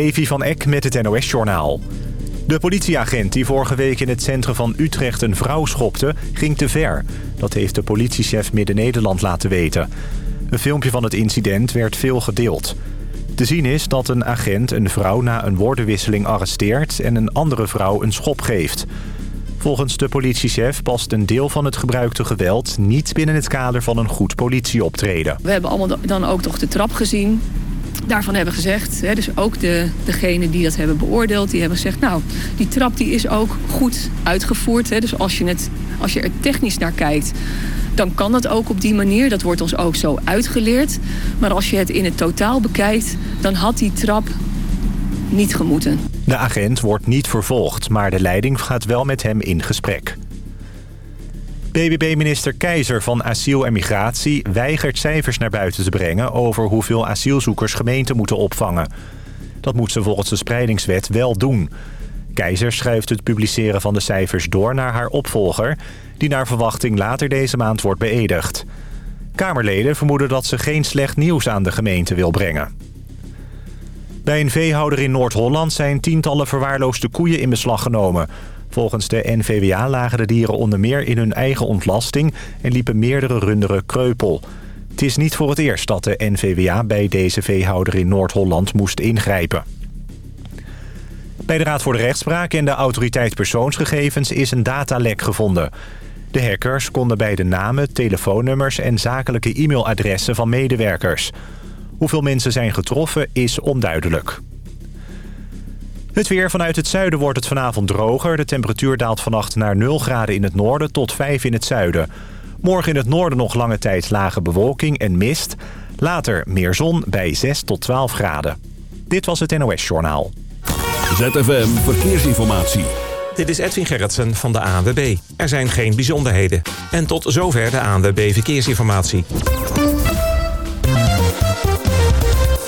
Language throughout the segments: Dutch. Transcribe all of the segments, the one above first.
Evi van Eck met het NOS-journaal. De politieagent die vorige week in het centrum van Utrecht een vrouw schopte, ging te ver. Dat heeft de politiechef Midden-Nederland laten weten. Een filmpje van het incident werd veel gedeeld. Te zien is dat een agent een vrouw na een woordenwisseling arresteert... en een andere vrouw een schop geeft. Volgens de politiechef past een deel van het gebruikte geweld... niet binnen het kader van een goed politieoptreden. We hebben allemaal dan ook toch de trap gezien daarvan hebben gezegd, hè, dus ook de, degenen die dat hebben beoordeeld, die hebben gezegd, nou, die trap die is ook goed uitgevoerd. Hè, dus als je, het, als je er technisch naar kijkt, dan kan dat ook op die manier. Dat wordt ons ook zo uitgeleerd. Maar als je het in het totaal bekijkt, dan had die trap niet gemoeten. De agent wordt niet vervolgd, maar de leiding gaat wel met hem in gesprek. BBB-minister Keizer van Asiel en Migratie weigert cijfers naar buiten te brengen... over hoeveel asielzoekers gemeenten moeten opvangen. Dat moet ze volgens de spreidingswet wel doen. Keizer schrijft het publiceren van de cijfers door naar haar opvolger... die naar verwachting later deze maand wordt beëdigd. Kamerleden vermoeden dat ze geen slecht nieuws aan de gemeente wil brengen. Bij een veehouder in Noord-Holland zijn tientallen verwaarloosde koeien in beslag genomen... Volgens de NVWA lagen de dieren onder meer in hun eigen ontlasting... en liepen meerdere runderen kreupel. Het is niet voor het eerst dat de NVWA bij deze veehouder in Noord-Holland moest ingrijpen. Bij de Raad voor de Rechtspraak en de Autoriteit Persoonsgegevens is een datalek gevonden. De hackers konden bij de namen, telefoonnummers en zakelijke e-mailadressen van medewerkers. Hoeveel mensen zijn getroffen is onduidelijk. Het weer vanuit het zuiden wordt het vanavond droger. De temperatuur daalt vannacht naar 0 graden in het noorden tot 5 in het zuiden. Morgen in het noorden nog lange tijd lage bewolking en mist. Later meer zon bij 6 tot 12 graden. Dit was het NOS Journaal. ZFM Verkeersinformatie. Dit is Edwin Gerritsen van de ANWB. Er zijn geen bijzonderheden. En tot zover de ANWB Verkeersinformatie.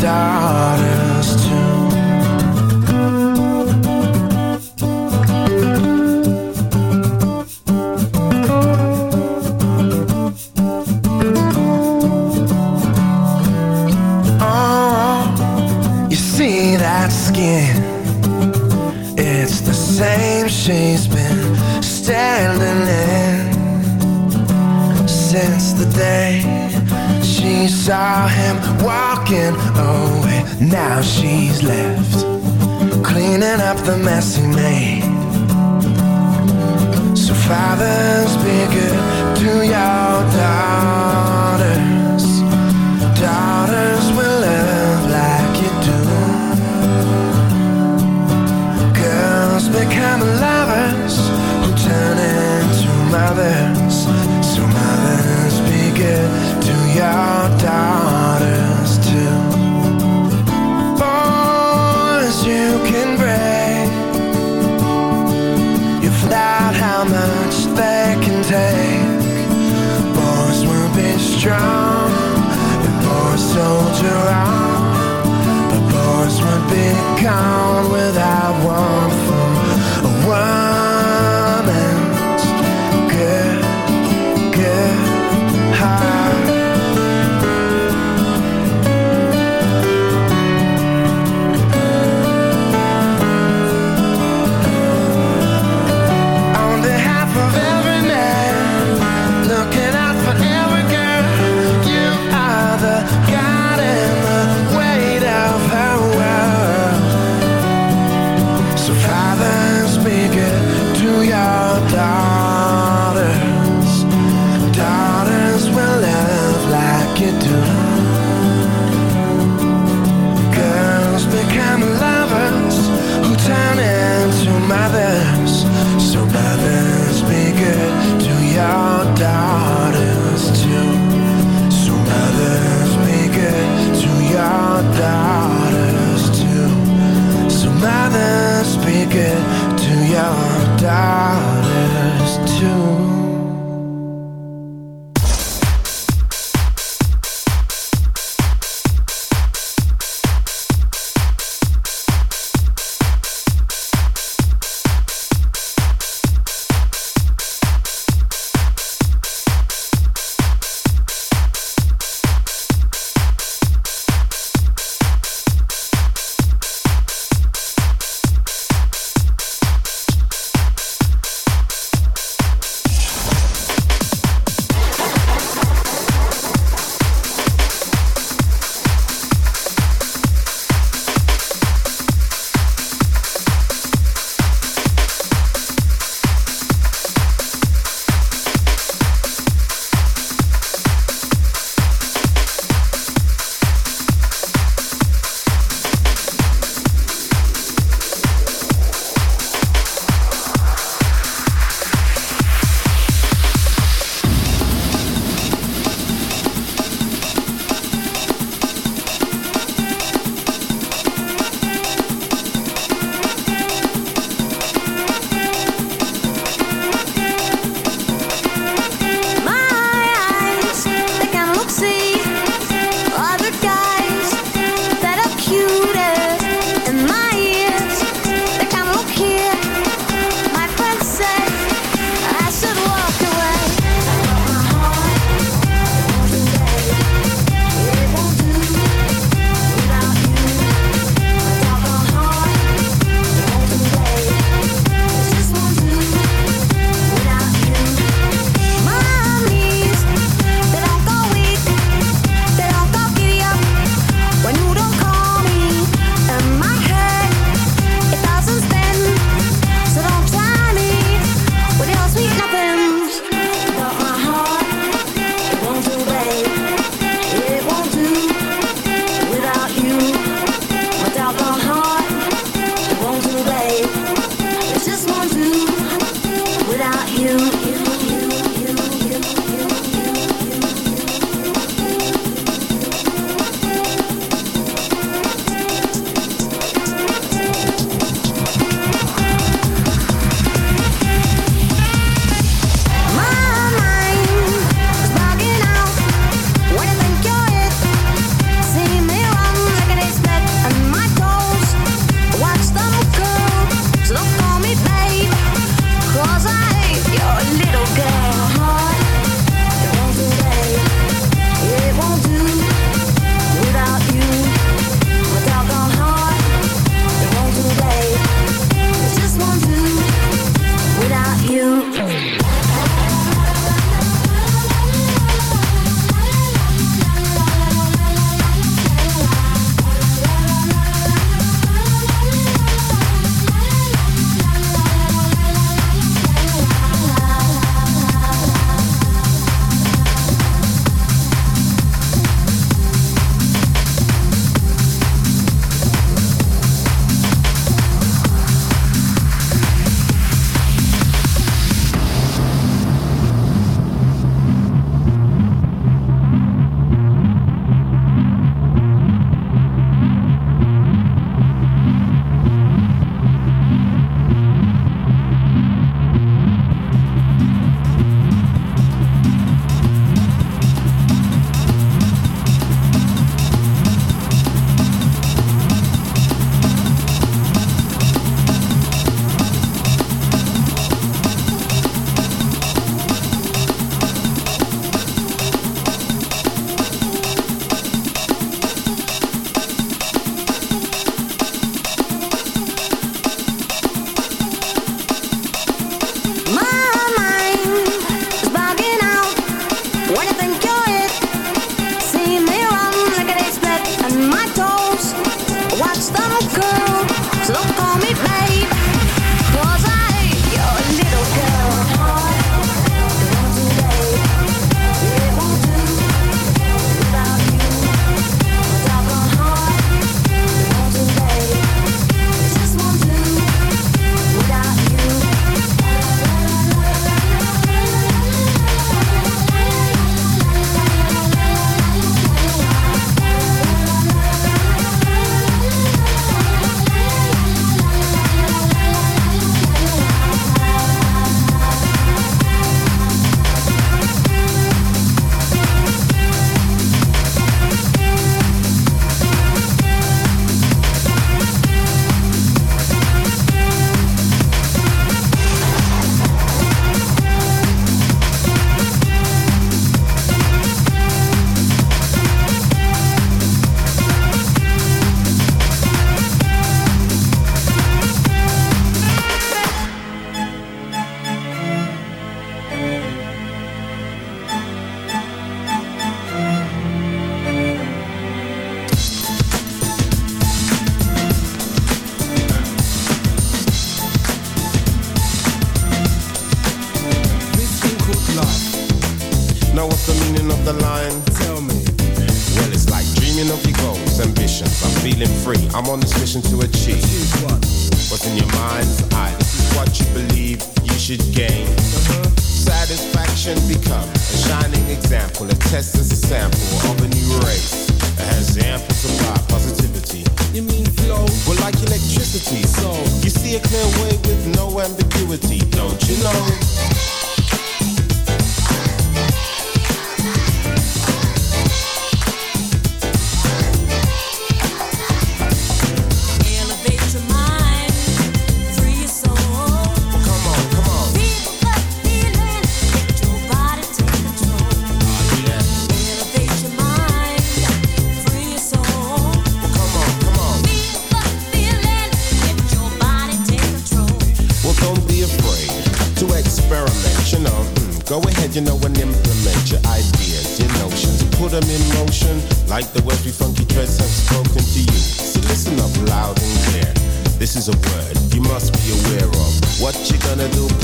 down. She's left cleaning up the mess he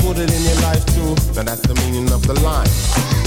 put it in your life too. Now that's the meaning of the line.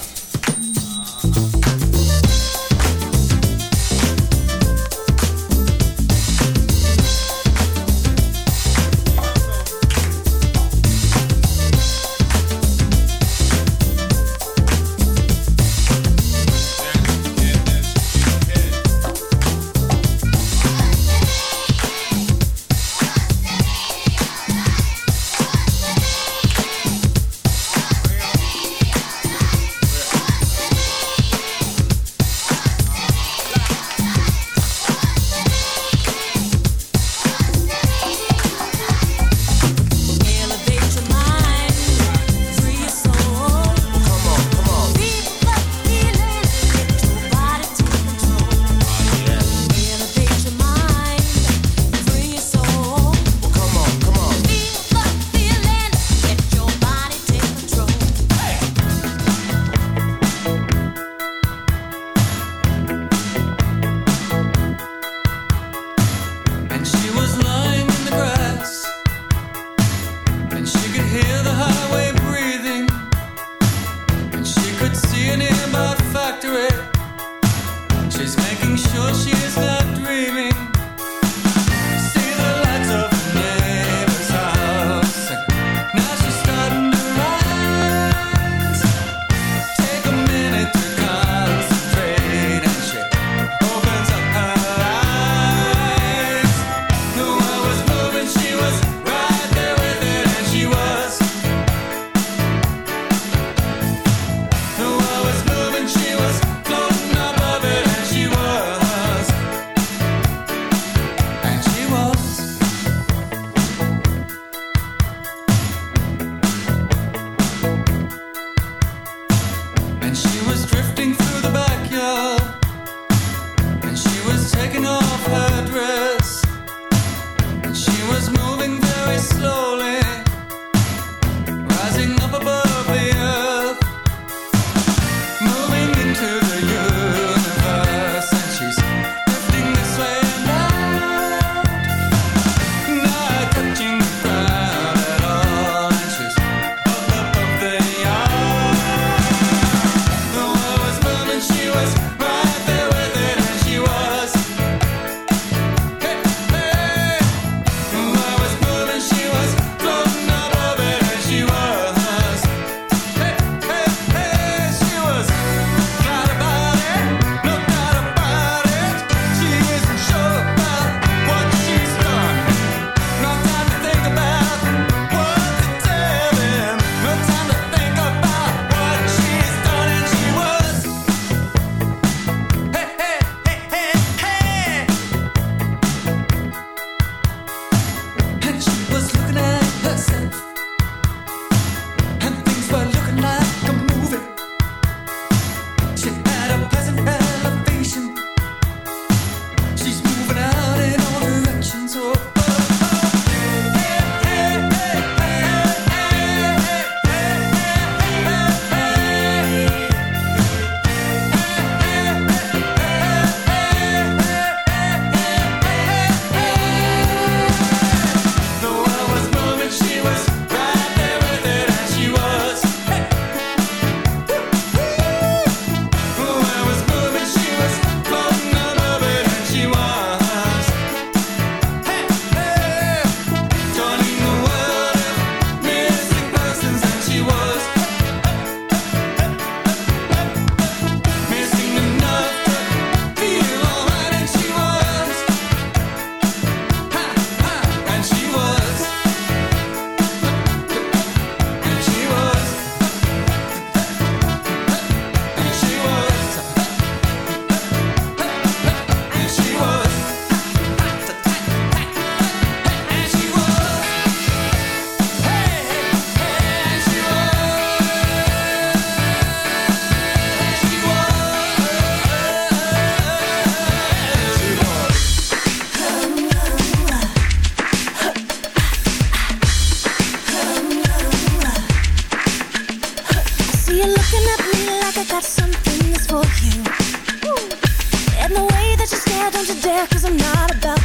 like I got something that's for you. And the way that you stare, don't you dare, 'cause I'm not about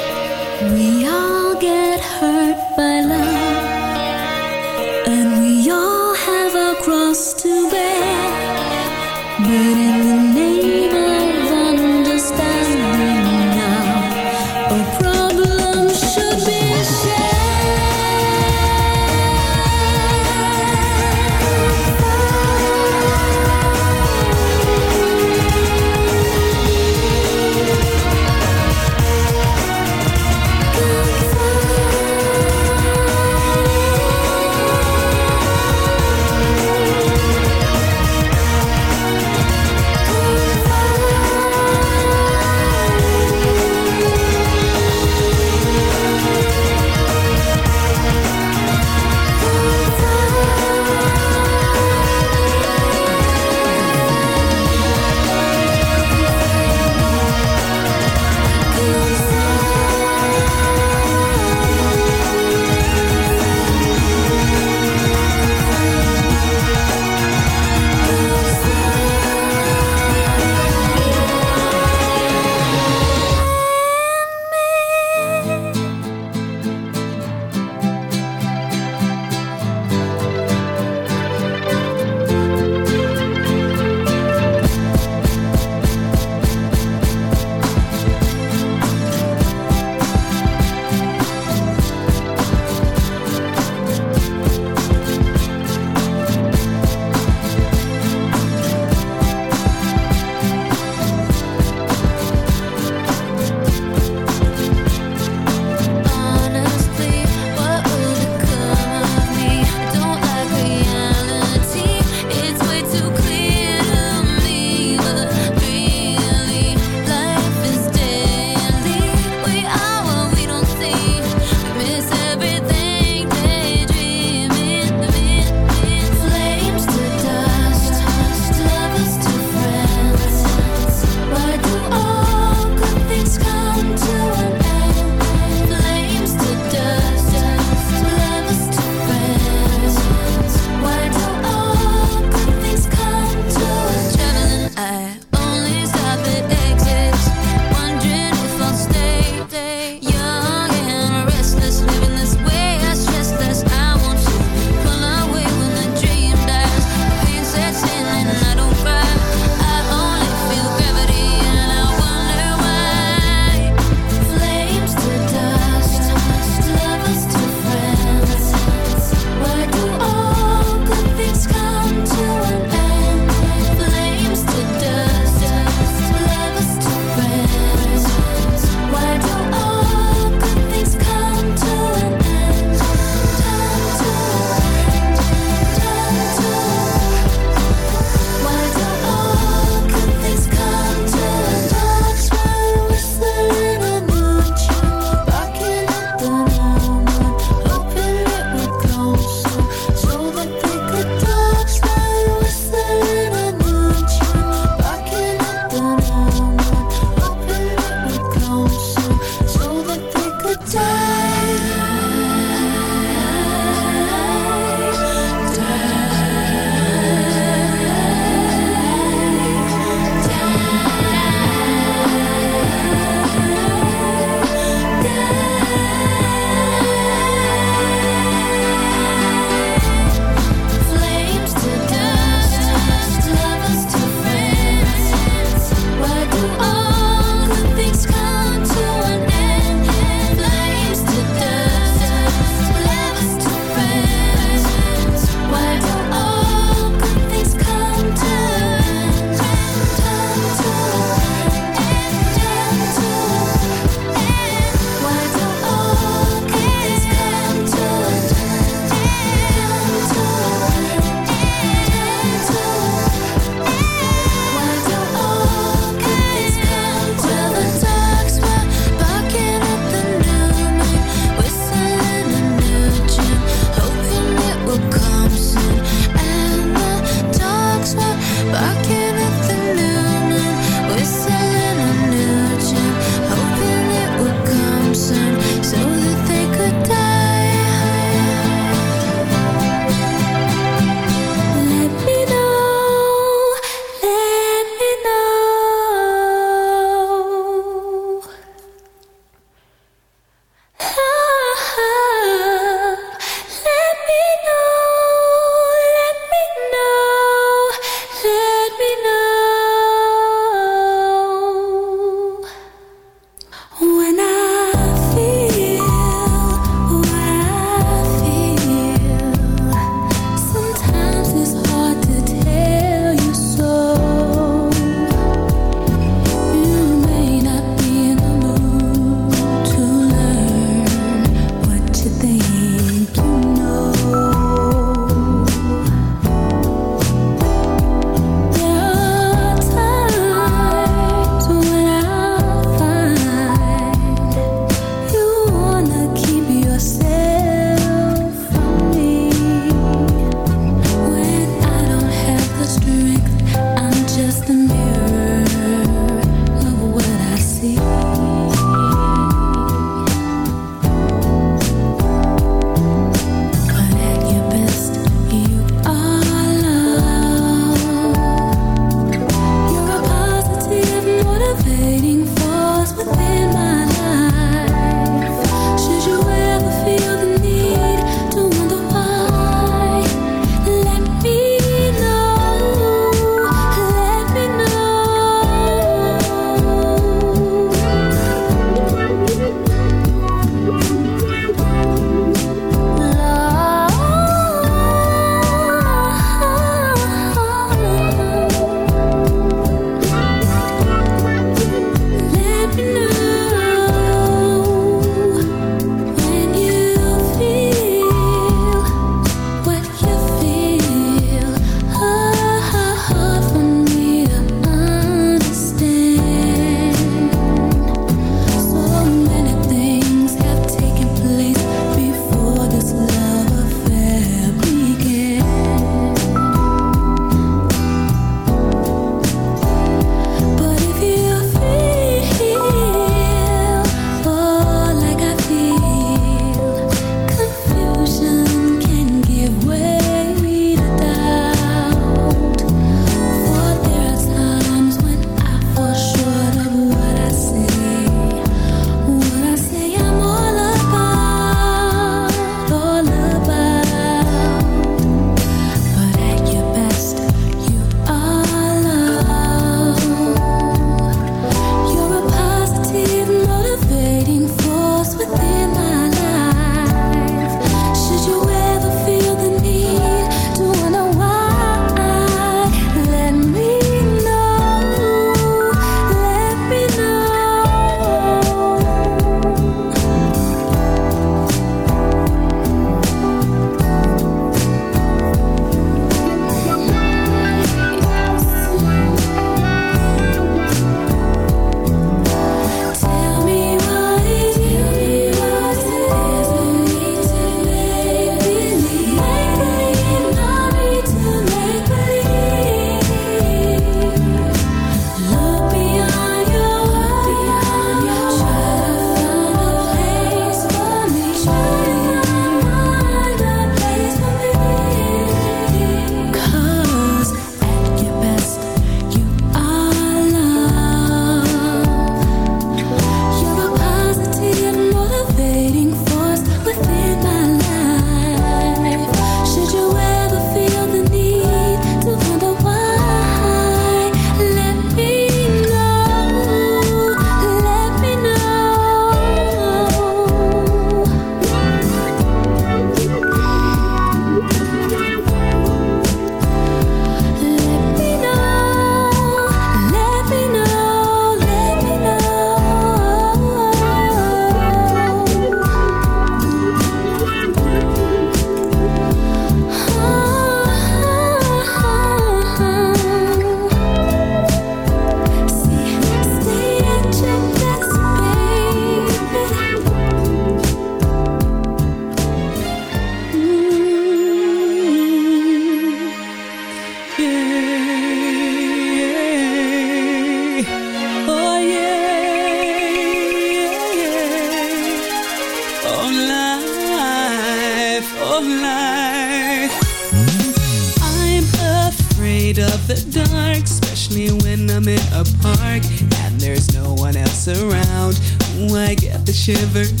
shiver.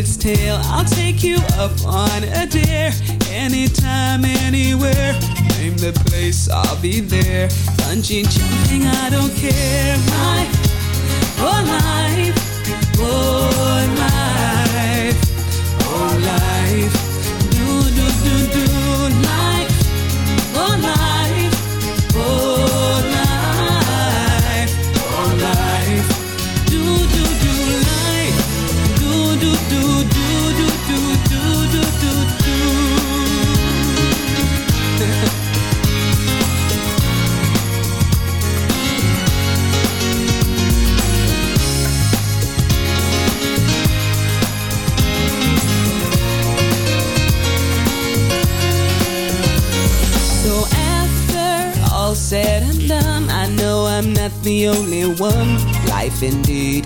Rabbit's tail. I'll take you up on a dare. Anytime, anywhere. Name the place, I'll be there. Bungee jumping, I don't care.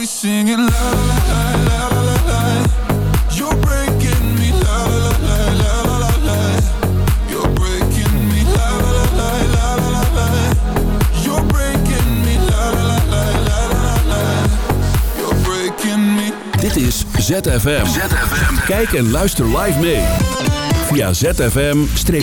Singing la la la la la Dit is ZFM. ZFM. Kijk en luister live mee via zfm-live.nl